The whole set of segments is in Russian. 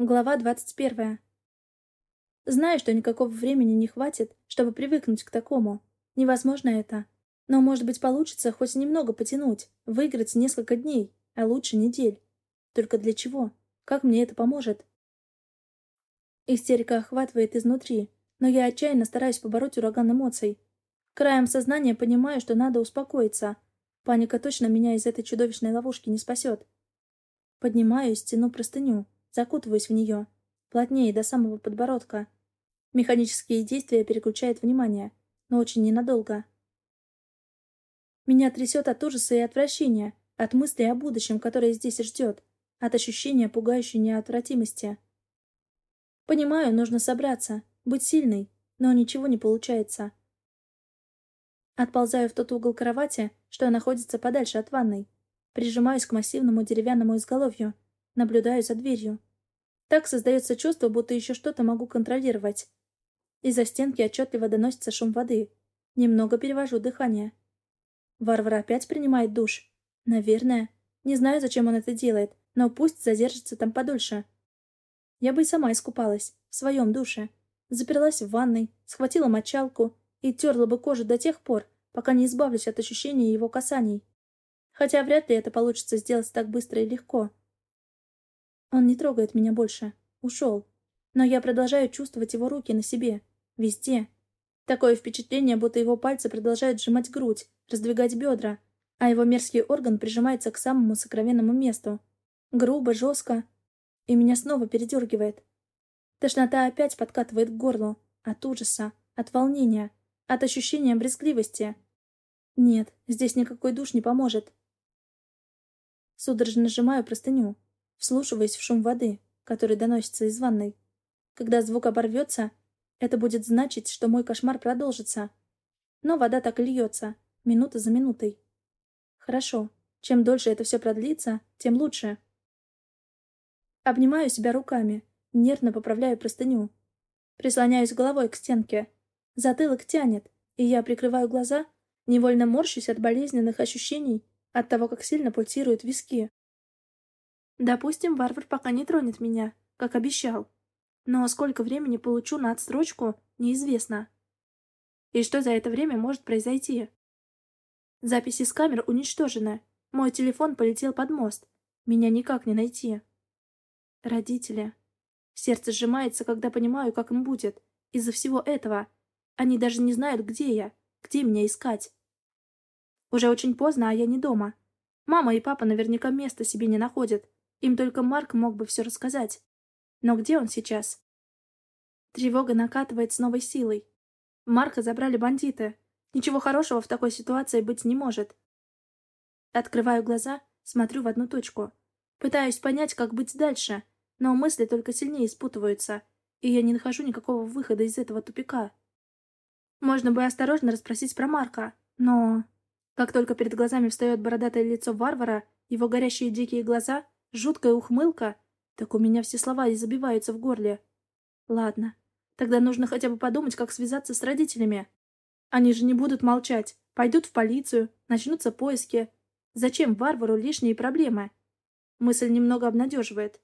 Глава двадцать первая. Знаю, что никакого времени не хватит, чтобы привыкнуть к такому. Невозможно это. Но, может быть, получится хоть немного потянуть, выиграть несколько дней, а лучше недель. Только для чего? Как мне это поможет? Истерика охватывает изнутри, но я отчаянно стараюсь побороть ураган эмоций. Краем сознания понимаю, что надо успокоиться. Паника точно меня из этой чудовищной ловушки не спасет. Поднимаюсь, тяну простыню закутываюсь в нее, плотнее до самого подбородка. Механические действия переключают внимание, но очень ненадолго. Меня трясет от ужаса и отвращения, от мысли о будущем, которое здесь ждет, от ощущения пугающей неотвратимости. Понимаю, нужно собраться, быть сильной, но ничего не получается. Отползаю в тот угол кровати, что находится подальше от ванной. Прижимаюсь к массивному деревянному изголовью, наблюдаю за дверью. Так создается чувство, будто еще что-то могу контролировать. Из-за стенки отчетливо доносится шум воды. Немного перевожу дыхание. Варвара опять принимает душ. Наверное. Не знаю, зачем он это делает, но пусть задержится там подольше. Я бы и сама искупалась. В своем душе. Заперлась в ванной, схватила мочалку и терла бы кожу до тех пор, пока не избавлюсь от ощущения его касаний. Хотя вряд ли это получится сделать так быстро и легко. Он не трогает меня больше. Ушел. Но я продолжаю чувствовать его руки на себе. Везде. Такое впечатление, будто его пальцы продолжают сжимать грудь, раздвигать бедра, а его мерзкий орган прижимается к самому сокровенному месту. Грубо, жестко. И меня снова передергивает. Тошнота опять подкатывает к горлу. От ужаса, от волнения, от ощущения брезгливости. Нет, здесь никакой душ не поможет. Судорожно сжимаю простыню, вслушиваясь в шум воды, который доносится из ванной. Когда звук оборвется, это будет значить, что мой кошмар продолжится. Но вода так и льется, минута за минутой. Хорошо. Чем дольше это все продлится, тем лучше. Обнимаю себя руками, нервно поправляю простыню. Прислоняюсь головой к стенке. Затылок тянет, и я прикрываю глаза, невольно морщусь от болезненных ощущений, от того, как сильно пульсируют виски. Допустим, варвар пока не тронет меня, как обещал. Но сколько времени получу на отстрочку, неизвестно. И что за это время может произойти? Записи с камер уничтожены. Мой телефон полетел под мост. Меня никак не найти. Родители. Сердце сжимается, когда понимаю, как им будет. Из-за всего этого. Они даже не знают, где я, где меня искать. Уже очень поздно, а я не дома. Мама и папа наверняка места себе не находят. Им только Марк мог бы все рассказать. Но где он сейчас? Тревога накатывает с новой силой. Марка забрали бандиты. Ничего хорошего в такой ситуации быть не может. Открываю глаза, смотрю в одну точку. Пытаюсь понять, как быть дальше, но мысли только сильнее спутываются, и я не нахожу никакого выхода из этого тупика. Можно бы осторожно расспросить про Марка, но... Как только перед глазами встает бородатое лицо варвара, его горящие дикие глаза — Жуткая ухмылка? Так у меня все слова и забиваются в горле. Ладно, тогда нужно хотя бы подумать, как связаться с родителями. Они же не будут молчать, пойдут в полицию, начнутся поиски. Зачем варвару лишние проблемы? Мысль немного обнадеживает.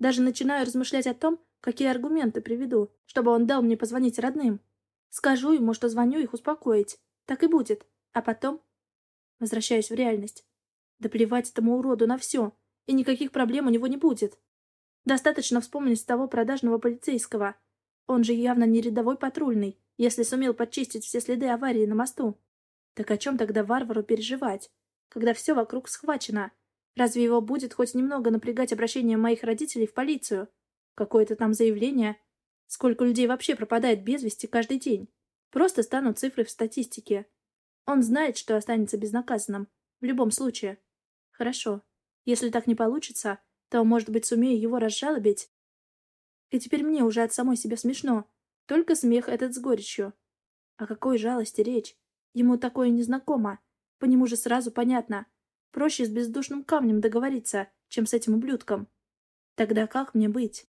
Даже начинаю размышлять о том, какие аргументы приведу, чтобы он дал мне позвонить родным. Скажу ему, что звоню их успокоить. Так и будет. А потом... Возвращаюсь в реальность. Да плевать этому уроду на все и никаких проблем у него не будет. Достаточно вспомнить того продажного полицейского. Он же явно не рядовой патрульный, если сумел подчистить все следы аварии на мосту. Так о чем тогда варвару переживать, когда все вокруг схвачено? Разве его будет хоть немного напрягать обращение моих родителей в полицию? Какое-то там заявление? Сколько людей вообще пропадает без вести каждый день? Просто станут цифры в статистике. Он знает, что останется безнаказанным. В любом случае. Хорошо. Если так не получится, то, может быть, сумею его разжалобить. И теперь мне уже от самой себя смешно. Только смех этот с горечью. О какой жалости речь? Ему такое незнакомо. По нему же сразу понятно. Проще с бездушным камнем договориться, чем с этим ублюдком. Тогда как мне быть?